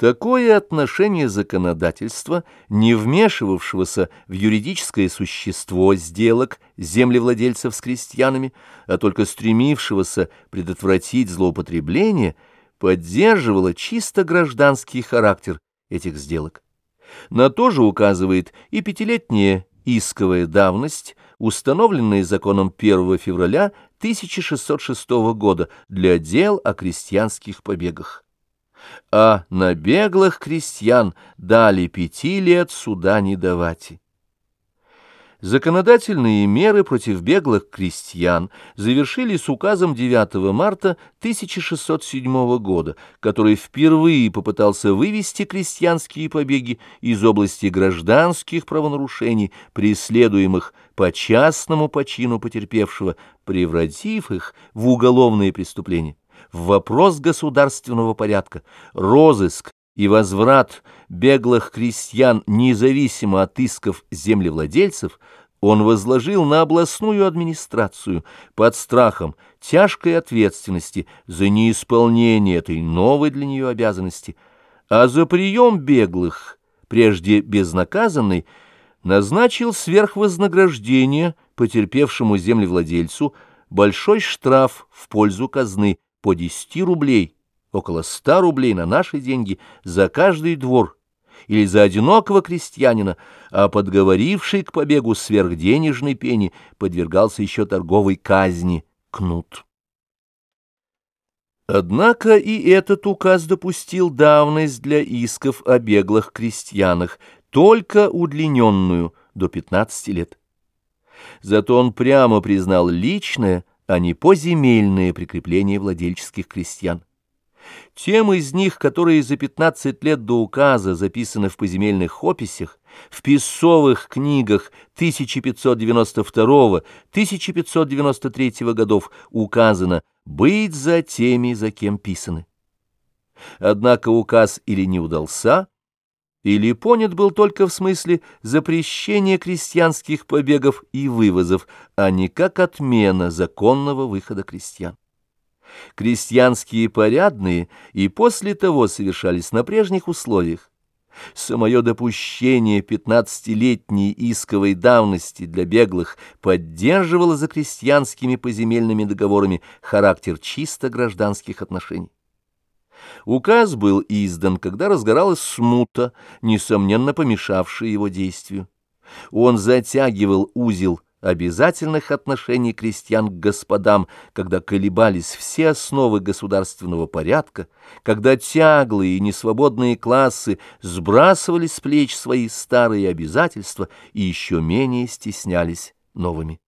Такое отношение законодательства, не вмешивавшегося в юридическое существо сделок землевладельцев с крестьянами, а только стремившегося предотвратить злоупотребление, поддерживало чисто гражданский характер этих сделок. На то же указывает и пятилетняя исковая давность, установленная законом 1 февраля 1606 года для дел о крестьянских побегах а на беглых крестьян дали пяти лет суда не давать. Законодательные меры против беглых крестьян завершились указом 9 марта 1607 года, который впервые попытался вывести крестьянские побеги из области гражданских правонарушений, преследуемых по частному почину потерпевшего, превратив их в уголовные преступления в вопрос государственного порядка, розыск и возврат беглых крестьян независимо от исков землевладельцев он возложил на областную администрацию под страхом тяжкой ответственности за неисполнение этой новой для нее обязанности, а за прием беглых, прежде безнаказанный, назначил сверхвознаграждение потерпевшему землевладельцу большой штраф в пользу казны по 10 рублей, около 100 рублей на наши деньги за каждый двор или за одинокого крестьянина, а подговоривший к побегу сверхденежной пени подвергался еще торговой казни кнут. Однако и этот указ допустил давность для исков о беглых крестьянах, только удлиненную до 15 лет. Зато он прямо признал личное, а не поземельное прикрепление владельческих крестьян. Тем из них, которые за 15 лет до указа записаны в поземельных описях, в писовых книгах 1592-1593 годов указано «быть за теми, за кем писаны». Однако указ или не удался, или понят был только в смысле запрещения крестьянских побегов и вывозов, а не как отмена законного выхода крестьян. Крестьянские порядные и после того совершались на прежних условиях. Самое допущение пятнадцатилетней исковой давности для беглых поддерживало за крестьянскими поземельными договорами характер чисто гражданских отношений. Указ был издан, когда разгоралась смута, несомненно помешавшая его действию. Он затягивал узел обязательных отношений крестьян к господам, когда колебались все основы государственного порядка, когда тяглые и несвободные классы сбрасывали с плеч свои старые обязательства и еще менее стеснялись новыми.